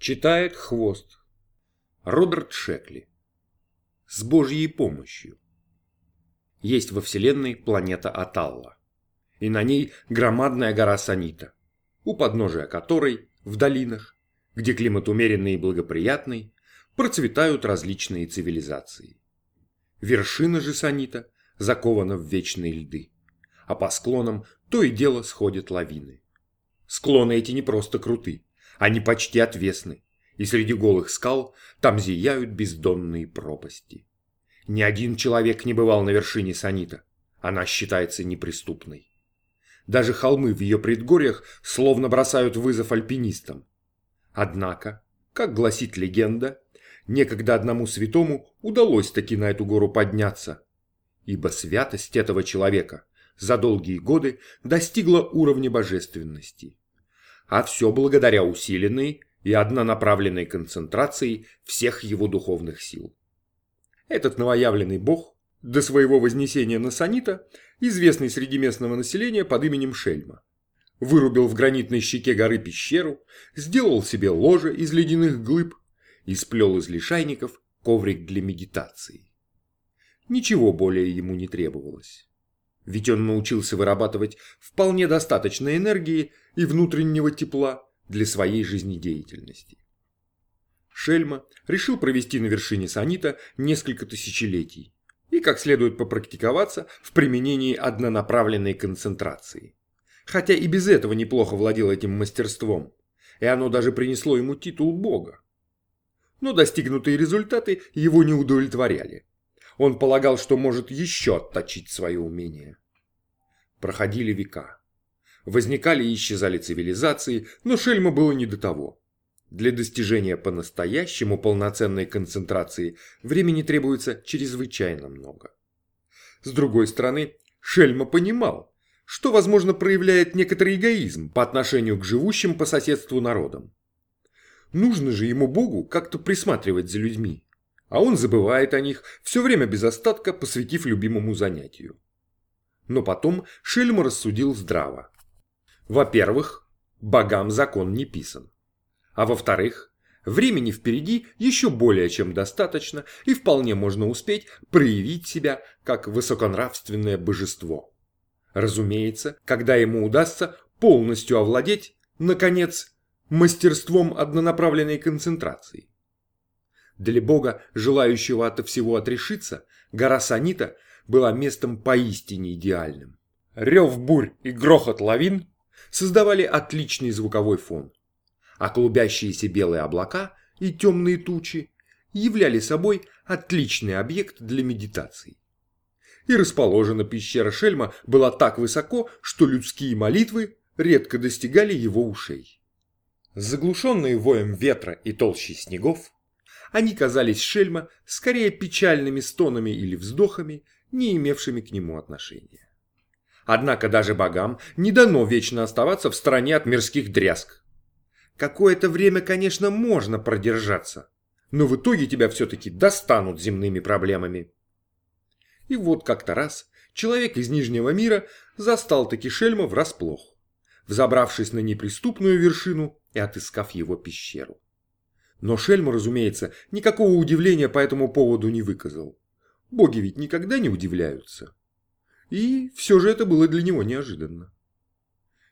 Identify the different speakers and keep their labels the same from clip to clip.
Speaker 1: Читает хвост. Роберт Шекли. С Божьей помощью. Есть во Вселенной планета Аталла. И на ней громадная гора Санита, у подножия которой, в долинах, где климат умеренный и благоприятный, процветают различные цивилизации. Вершина же Санита закована в вечные льды, а по склонам то и дело сходят лавины. Склоны эти не просто круты, они почти отвесны, и среди голых скал там зияют бездонные пропасти. Ни один человек не бывал на вершине Санита, она считается неприступной. Даже холмы в ее предгорьях словно бросают вызов альпинистам. Однако, как гласит легенда, некогда одному святому удалось таки на эту гору подняться, ибо святость этого человека за долгие годы достигла уровня божественности. А все благодаря усиленной и однонаправленной концентрации всех его духовных сил. Этот новоявленный бог до своего вознесения на Санита, известный среди местного населения под именем Шельма. Вырубил в гранитной щеке горы пещеру, сделал себе ложе из ледяных глыб и сплел из лишайников коврик для медитации. Ничего более ему не требовалось. Ведь он научился вырабатывать вполне достаточно энергии и внутреннего тепла для своей жизнедеятельности. Шельма решил провести на вершине Санита несколько тысячелетий и как следует попрактиковаться в применении однонаправленной концентрации. Хотя и без этого неплохо владел этим мастерством, и оно даже принесло ему титул бога. Но достигнутые результаты его не удовлетворяли. Он полагал, что может еще отточить свое умение. Проходили века. Возникали и исчезали цивилизации, но Шельма было не до того. Для достижения по-настоящему полноценной концентрации времени требуется чрезвычайно много. С другой стороны, Шельма понимал, что, возможно, проявляет некоторый эгоизм по отношению к живущим по соседству народам. Нужно же ему Богу как-то присматривать за людьми, а он забывает о них, все время без остатка посвятив любимому занятию. Но потом Шельма рассудил здраво. Во-первых, богам закон не писан. А во-вторых, времени впереди еще более чем достаточно и вполне можно успеть проявить себя как высоконравственное божество. Разумеется, когда ему удастся полностью овладеть, наконец, мастерством однонаправленной концентрации. Для бога, желающего от всего отрешиться, гора Санита была местом поистине идеальным. Рев бурь и грохот лавин создавали отличный звуковой фон, а клубящиеся белые облака и темные тучи являли собой отличный объект для медитации. И расположена пещера Шельма была так высоко, что людские молитвы редко достигали его ушей. Заглушенные воем ветра и толщей снегов, они казались Шельма скорее печальными стонами или вздохами, не имевшими к нему отношения. Однако даже богам не дано вечно оставаться в стороне от мирских дрязг. Какое-то время, конечно, можно продержаться, но в итоге тебя все-таки достанут земными проблемами. И вот как-то раз человек из Нижнего мира застал таки Шельма врасплох, взобравшись на неприступную вершину и отыскав его пещеру. Но Шельма, разумеется, никакого удивления по этому поводу не выказал. Боги ведь никогда не удивляются. И все же это было для него неожиданно.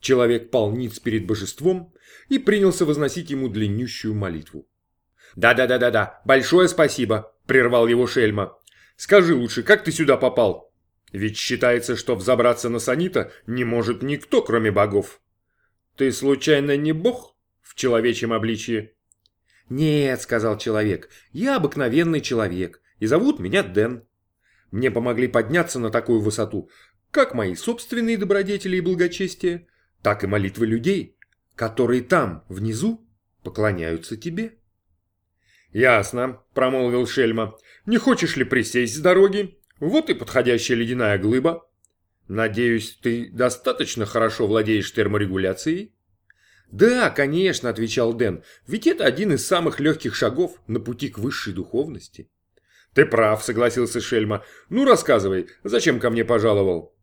Speaker 1: Человек пал ниц перед божеством и принялся возносить ему длиннющую молитву. «Да-да-да-да-да, большое спасибо», – прервал его Шельма. «Скажи лучше, как ты сюда попал? Ведь считается, что взобраться на Санита не может никто, кроме богов. Ты случайно не бог в человечьем обличье?» «Нет», – сказал человек, – «я обыкновенный человек, и зовут меня Дэн. Мне помогли подняться на такую высоту, как мои собственные добродетели и благочестие, так и молитвы людей, которые там, внизу, поклоняются тебе. «Ясно», – промолвил Шельма. «Не хочешь ли присесть с дороги? Вот и подходящая ледяная глыба. Надеюсь, ты достаточно хорошо владеешь терморегуляцией?» «Да, конечно», – отвечал Дэн, – «ведь это один из самых легких шагов на пути к высшей духовности». «Ты прав», — согласился Шельма. «Ну, рассказывай, зачем ко мне пожаловал?»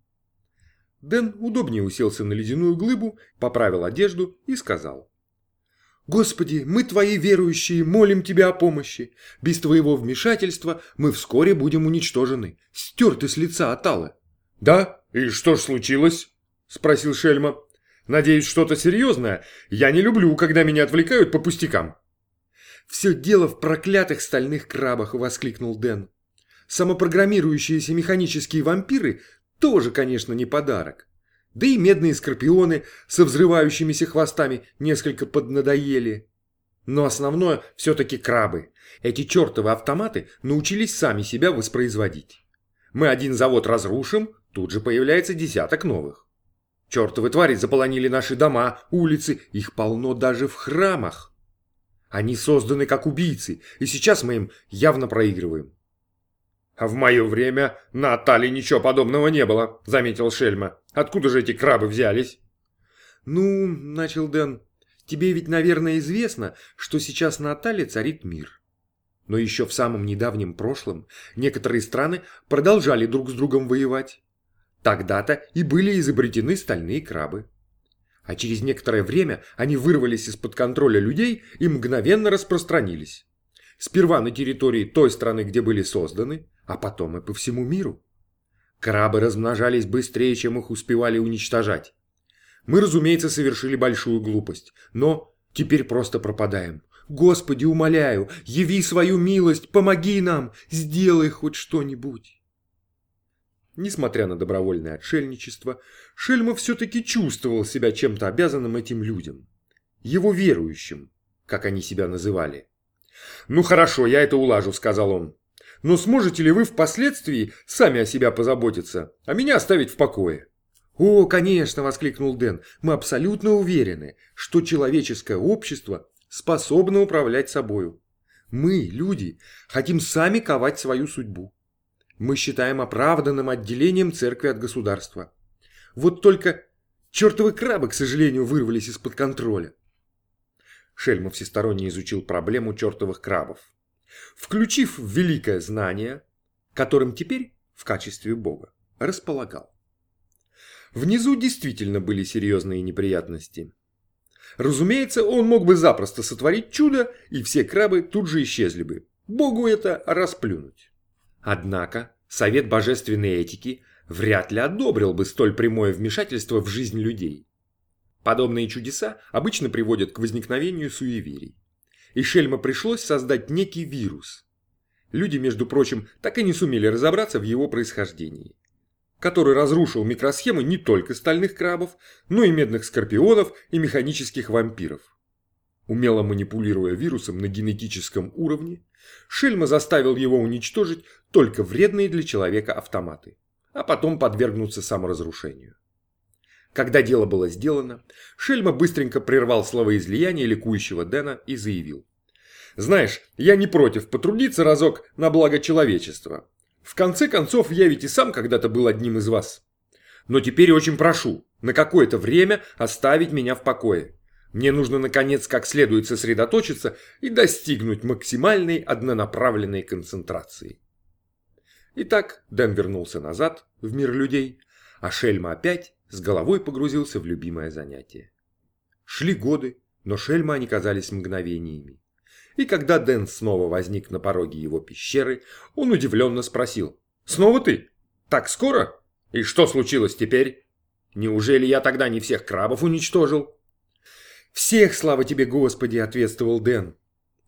Speaker 1: Дэн удобнее уселся на ледяную глыбу, поправил одежду и сказал.
Speaker 2: Господи, мы твои верующие, молим тебя о помощи. Без твоего вмешательства мы вскоре будем уничтожены, стерты с лица Аталы.
Speaker 1: Да? И что ж случилось? Спросил Шельма. Надеюсь, что-то серьезное? Я не люблю, когда меня отвлекают по пустякам.
Speaker 2: «Все дело в проклятых стальных крабах!» – воскликнул Дэн. «Самопрограммирующиеся механические вампиры тоже, конечно, не подарок. Да и медные скорпионы со взрывающимися хвостами несколько поднадоели. Но основное все-таки крабы. Эти чертовы автоматы научились сами себя воспроизводить. Мы один завод разрушим, тут же появляется десяток новых. Чертовы твари заполонили наши дома, улицы, их полно даже в храмах. Они созданы как убийцы, и сейчас мы им явно проигрываем.
Speaker 1: «А в мое время на Атале ничего подобного не было», — заметил Шельма. «Откуда же эти крабы взялись?»
Speaker 2: «Ну, — начал Дэн, — тебе ведь, наверное, известно, что сейчас на Атале царит мир. Но еще в самом недавнем прошлом некоторые страны продолжали друг с другом воевать. Тогда-то и были изобретены стальные крабы а через некоторое время они вырвались из-под контроля людей и мгновенно распространились. Сперва на территории той страны, где были созданы, а потом и по всему миру. Крабы размножались быстрее, чем их успевали уничтожать. Мы, разумеется, совершили большую глупость, но теперь просто пропадаем. Господи, умоляю, яви свою милость, помоги нам, сделай хоть что-нибудь. Несмотря на добровольное отшельничество, Шельма все-таки чувствовал себя чем-то обязанным этим людям. Его верующим, как они себя называли. «Ну хорошо, я это улажу», — сказал он. «Но сможете ли вы впоследствии сами о себя позаботиться, а меня оставить в покое?» «О, конечно!» – воскликнул Дэн. «Мы абсолютно уверены, что человеческое общество способно управлять собою. Мы, люди, хотим сами ковать свою судьбу мы считаем оправданным отделением церкви от государства. Вот только чертовы крабы, к сожалению, вырвались из-под контроля. Шельма всесторонне изучил проблему чертовых крабов, включив в великое знание, которым теперь, в качестве бога, располагал. Внизу действительно были серьезные неприятности. Разумеется, он мог бы запросто сотворить чудо, и все крабы тут же исчезли бы. Богу это расплюнуть. Однако Совет Божественной Этики вряд ли одобрил бы столь прямое вмешательство в жизнь людей. Подобные чудеса обычно приводят к возникновению суеверий. И Шельма пришлось создать некий вирус. Люди, между прочим, так и не сумели разобраться в его происхождении. Который разрушил микросхемы не только стальных крабов, но и медных скорпионов и механических вампиров. Умело манипулируя вирусом на генетическом уровне, Шельма заставил его уничтожить только вредные для человека автоматы, а потом подвергнуться саморазрушению. Когда дело было сделано, Шельма быстренько прервал словоизлияние ликующего Дэна и заявил. «Знаешь, я не против потрудиться разок на благо человечества. В конце концов, я ведь и сам когда-то был одним из вас. Но теперь очень прошу, на какое-то время оставить меня в покое. Мне нужно, наконец, как следует сосредоточиться и достигнуть максимальной однонаправленной концентрации. Итак, Дэн вернулся назад, в мир людей, а Шельма опять с головой погрузился в любимое занятие. Шли годы, но Шельма они казались мгновениями. И когда Дэн снова возник на пороге его пещеры, он удивленно спросил. «Снова ты? Так скоро? И что случилось теперь? Неужели я тогда не всех крабов уничтожил?» «Всех, слава тебе, Господи!» – ответствовал Дэн.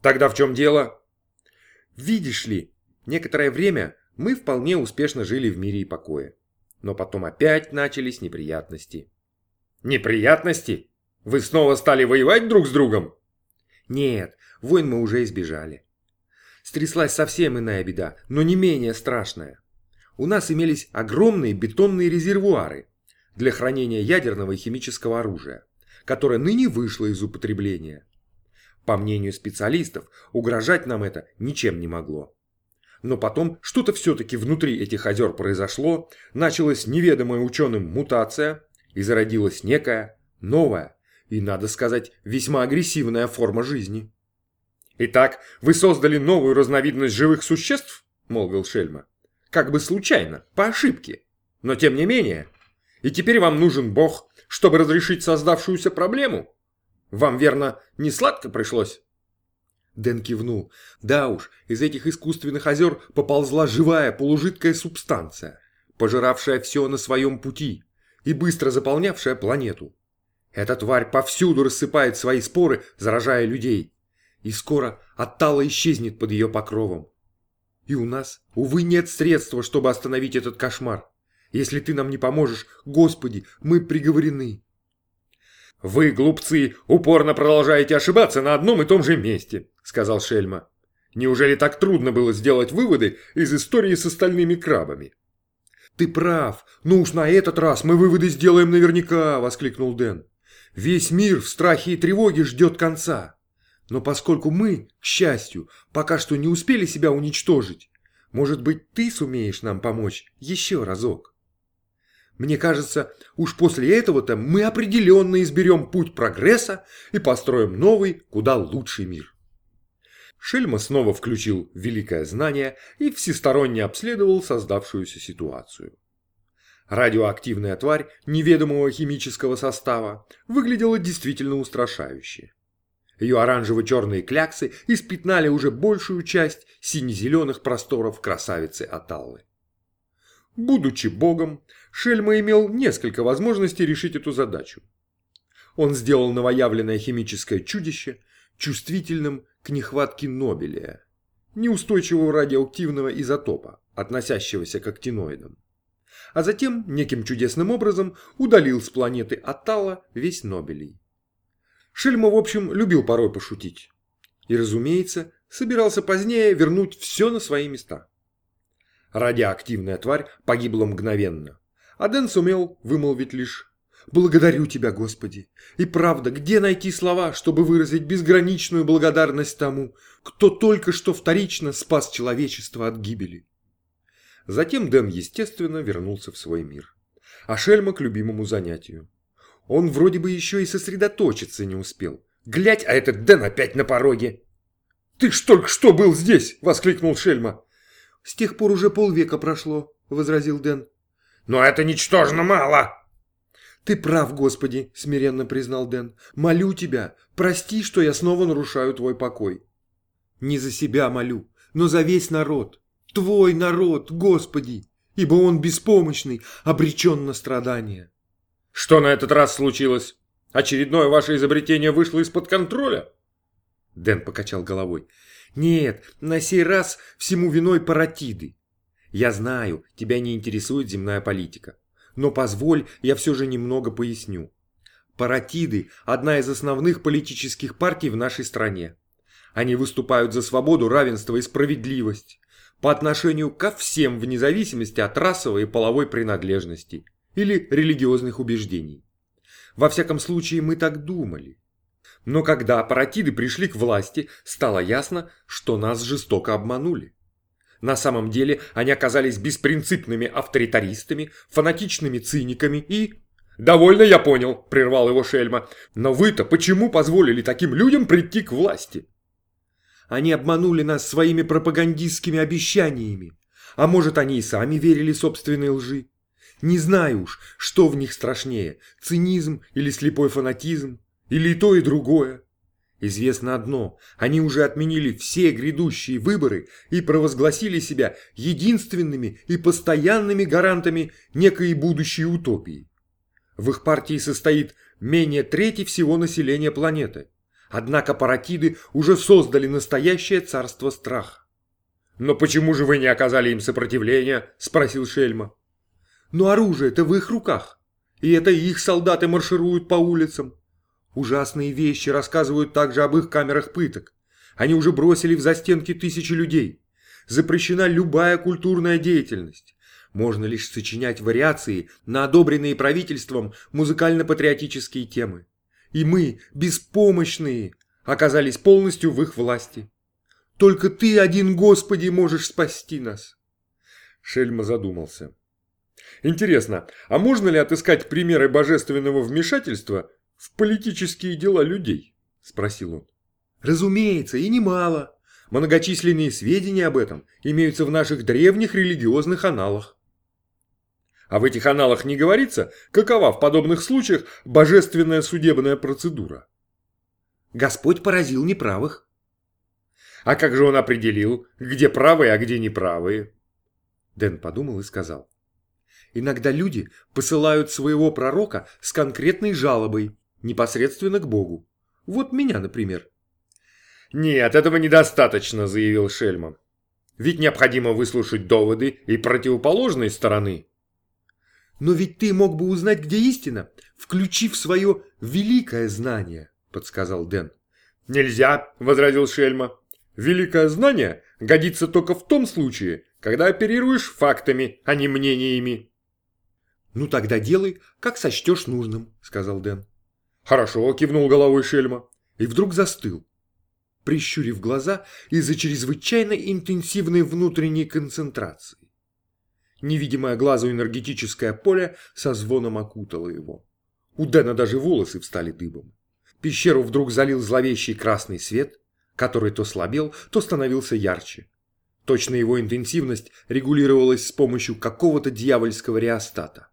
Speaker 2: «Тогда в чем дело?» «Видишь ли, некоторое время мы вполне успешно жили в мире и покое. Но потом опять начались неприятности». «Неприятности? Вы снова стали воевать друг с другом?» «Нет, войн мы уже избежали. Стряслась совсем иная беда, но не менее страшная. У нас имелись огромные бетонные резервуары для хранения ядерного и химического оружия которое ныне вышло из употребления. По мнению специалистов, угрожать нам это ничем не могло. Но потом что-то все-таки внутри этих озер произошло, началась неведомая ученым мутация и зародилась некая новая и, надо сказать, весьма агрессивная форма жизни. «Итак, вы создали новую разновидность живых существ?» – молвил Шельма. «Как бы случайно, по ошибке. Но тем не менее. И теперь вам нужен Бог, чтобы разрешить создавшуюся проблему?
Speaker 1: Вам, верно, не сладко пришлось?»
Speaker 2: Дэн кивнул. Да уж, из этих искусственных озер поползла живая полужидкая субстанция, пожиравшая все на своем пути и быстро заполнявшая планету. Эта тварь повсюду рассыпает свои споры, заражая людей. И скоро Оттала исчезнет под ее покровом. И у нас, увы, нет средства, чтобы остановить этот кошмар. Если ты нам не поможешь, Господи, мы приговорены.
Speaker 1: «Вы, глупцы, упорно продолжаете ошибаться на одном и том же месте», — сказал Шельма. «Неужели так трудно было сделать выводы из истории с остальными крабами?»
Speaker 2: «Ты прав. Ну уж на этот раз мы выводы сделаем наверняка», — воскликнул Дэн. «Весь мир в страхе и тревоге ждет конца. Но поскольку мы, к счастью, пока что не успели себя уничтожить, может быть, ты сумеешь нам помочь еще разок?» Мне кажется, уж после этого-то мы определенно изберем путь прогресса и построим новый, куда лучший мир. Шельма снова включил великое знание и всесторонне обследовал создавшуюся ситуацию. Радиоактивная тварь неведомого химического состава выглядела действительно устрашающе. Ее оранжево-черные кляксы испятнали уже большую часть сине-зеленых просторов красавицы Аталлы. Будучи богом, Шельма имел несколько возможностей решить эту задачу. Он сделал новоявленное химическое чудище чувствительным к нехватке Нобелия, неустойчивого радиоактивного изотопа, относящегося к актиноидам. А затем неким чудесным образом удалил с планеты Атала весь Нобелий. Шельма, в общем, любил порой пошутить. И, разумеется, собирался позднее вернуть все на свои места. Радиоактивная тварь погибла мгновенно. А Дэн сумел вымолвить лишь «Благодарю тебя, Господи! И правда, где найти слова, чтобы выразить безграничную благодарность тому, кто только что вторично спас человечество от гибели?» Затем Дэн, естественно, вернулся в свой мир. А Шельма к любимому занятию. Он вроде бы еще и сосредоточиться не успел. Глядь, а этот Дэн опять на пороге. «Ты ж только что был здесь!» – воскликнул Шельма. «С тех пор уже полвека прошло», — возразил Дэн.
Speaker 1: «Но это ничтожно мало!»
Speaker 2: «Ты прав, Господи», — смиренно признал Дэн. «Молю тебя, прости, что я снова нарушаю твой покой». «Не за себя молю, но за весь народ. Твой народ, Господи, ибо он беспомощный, обречен на страдания».
Speaker 1: «Что на этот раз случилось? Очередное ваше изобретение вышло из-под контроля?»
Speaker 2: Дэн покачал головой. Нет, на сей раз всему виной паратиды. Я знаю, тебя не интересует земная политика. Но позволь, я все же немного поясню. Паратиды – одна из основных политических партий в нашей стране. Они выступают за свободу, равенство и справедливость по отношению ко всем вне зависимости от расовой и половой принадлежности или религиозных убеждений. Во всяком случае, мы так думали. Но когда аппаратиды пришли к власти, стало ясно, что нас жестоко обманули. На самом деле они оказались беспринципными авторитаристами, фанатичными циниками и... «Довольно я понял», – прервал его Шельма. «Но вы-то почему позволили таким людям прийти к власти?» Они обманули нас своими пропагандистскими обещаниями. А может, они и сами верили собственной лжи? Не знаю уж, что в них страшнее – цинизм или слепой фанатизм. Или и то, и другое. Известно одно, они уже отменили все грядущие выборы и провозгласили себя единственными и постоянными гарантами некой будущей утопии. В их партии состоит менее трети всего населения планеты. Однако паратиды уже создали настоящее царство страха. «Но почему же вы не оказали им сопротивления?» – спросил Шельма. «Но оружие-то в их руках, и это их солдаты маршируют по улицам. Ужасные вещи рассказывают также об их камерах пыток. Они уже бросили в застенки тысячи людей. Запрещена любая культурная деятельность. Можно лишь сочинять вариации на одобренные правительством музыкально-патриотические темы. И мы, беспомощные, оказались полностью в их власти. Только ты один, Господи, можешь спасти нас. Шельма задумался. Интересно, а можно ли отыскать примеры божественного вмешательства в политические дела людей?» – спросил он. «Разумеется, и немало. Многочисленные сведения об этом имеются в наших древних религиозных аналах. А в этих аналах не говорится, какова в подобных случаях божественная судебная процедура. Господь поразил неправых.
Speaker 1: А как же он определил, где правые, а где неправые?
Speaker 2: Дэн подумал и сказал. Иногда люди посылают своего пророка с конкретной жалобой, непосредственно к Богу. Вот меня, например.
Speaker 1: «Нет, этого недостаточно», — заявил Шельман. «Ведь необходимо выслушать доводы и противоположной стороны».
Speaker 2: «Но ведь ты мог бы узнать, где истина, включив свое великое знание», — подсказал Дэн.
Speaker 1: «Нельзя», — возразил Шельма. «Великое знание годится только в том случае, когда оперируешь фактами, а не мнениями».
Speaker 2: «Ну тогда делай, как сочтешь нужным», — сказал Дэн.
Speaker 1: «Хорошо», — кивнул головой Шельма.
Speaker 2: И вдруг застыл, прищурив глаза из-за чрезвычайно интенсивной внутренней концентрации. Невидимое глазу энергетическое поле со звоном окутало его. У Дэна даже волосы встали дыбом. Пещеру вдруг залил зловещий красный свет, который то слабел, то становился ярче. Точно его интенсивность регулировалась с помощью какого-то дьявольского реостата.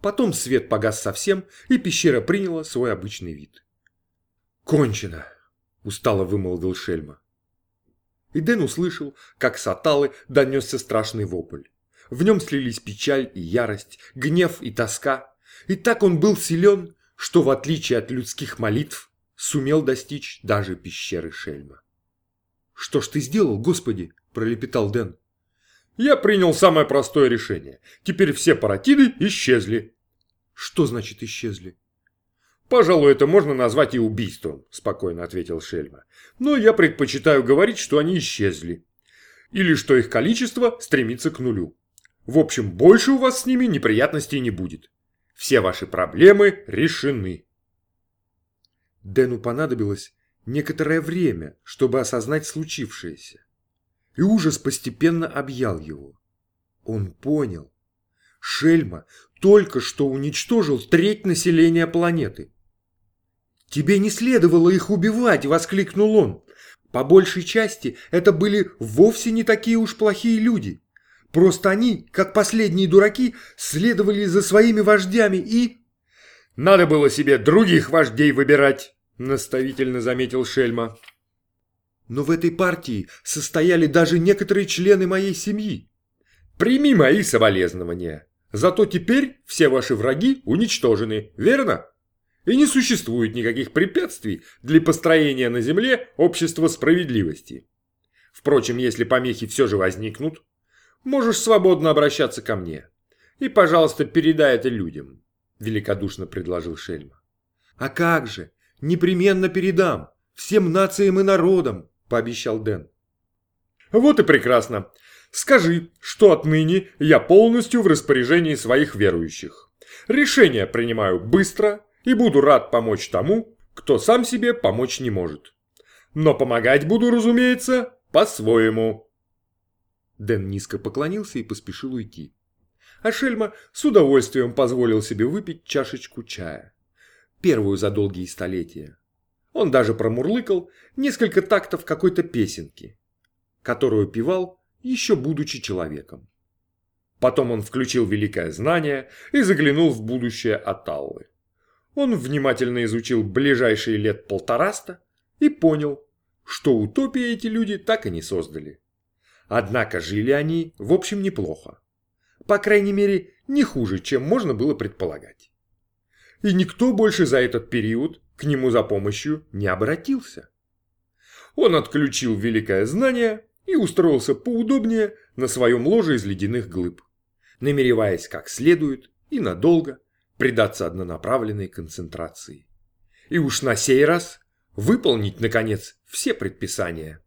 Speaker 2: Потом свет погас совсем, и пещера приняла свой обычный вид. «Кончено!» – устало вымолвил Шельма. И Дэн услышал, как с Аталы донесся страшный вопль. В нем слились печаль и ярость, гнев и тоска. И так он был силен, что, в отличие от людских молитв, сумел достичь даже пещеры Шельма. «Что ж ты сделал, Господи?» – пролепетал Дэн.
Speaker 1: Я принял самое простое решение. Теперь все паратиды исчезли.
Speaker 2: Что значит исчезли?
Speaker 1: Пожалуй, это можно назвать и убийством, спокойно ответил Шельма. Но я предпочитаю говорить, что они исчезли. Или что их количество стремится к нулю. В общем, больше у вас с ними неприятностей не будет. Все ваши проблемы решены.
Speaker 2: Дэну понадобилось некоторое время, чтобы осознать случившееся и ужас постепенно объял его. Он понял. Шельма только что уничтожил треть населения планеты. «Тебе не следовало их убивать!» – воскликнул он. «По большей части это были вовсе не такие уж плохие люди. Просто они, как последние дураки, следовали за своими вождями и...»
Speaker 1: «Надо было себе других вождей выбирать!» – наставительно заметил Шельма.
Speaker 2: Но в этой партии состояли даже некоторые члены моей семьи.
Speaker 1: Прими мои соболезнования. Зато теперь все ваши враги уничтожены, верно? И не существует никаких препятствий для построения на Земле общества справедливости. Впрочем, если помехи все же возникнут, можешь свободно обращаться ко мне. И, пожалуйста, передай это людям, великодушно предложил Шельма.
Speaker 2: А как же, непременно передам, всем нациям и народам, пообещал Дэн.
Speaker 1: Вот и прекрасно. Скажи, что отныне я полностью в распоряжении своих верующих. Решение принимаю быстро и буду рад помочь тому, кто сам себе помочь не может. Но помогать буду, разумеется, по-своему.
Speaker 2: Дэн низко поклонился и поспешил уйти. А Шельма с удовольствием позволил себе выпить чашечку чая. Первую за долгие столетия. Он даже промурлыкал несколько тактов какой-то песенки, которую певал, еще будучи человеком. Потом он включил великое знание и заглянул в будущее Аталлы. Он внимательно изучил ближайшие лет полтораста и понял, что утопии эти люди так и не создали. Однако жили они, в общем, неплохо. По крайней мере, не хуже, чем можно было предполагать. И никто больше за этот период к нему за помощью не обратился. Он отключил великое знание и устроился поудобнее на своем ложе из ледяных глыб, намереваясь как следует и надолго предаться однонаправленной концентрации. И уж на сей раз выполнить, наконец, все предписания.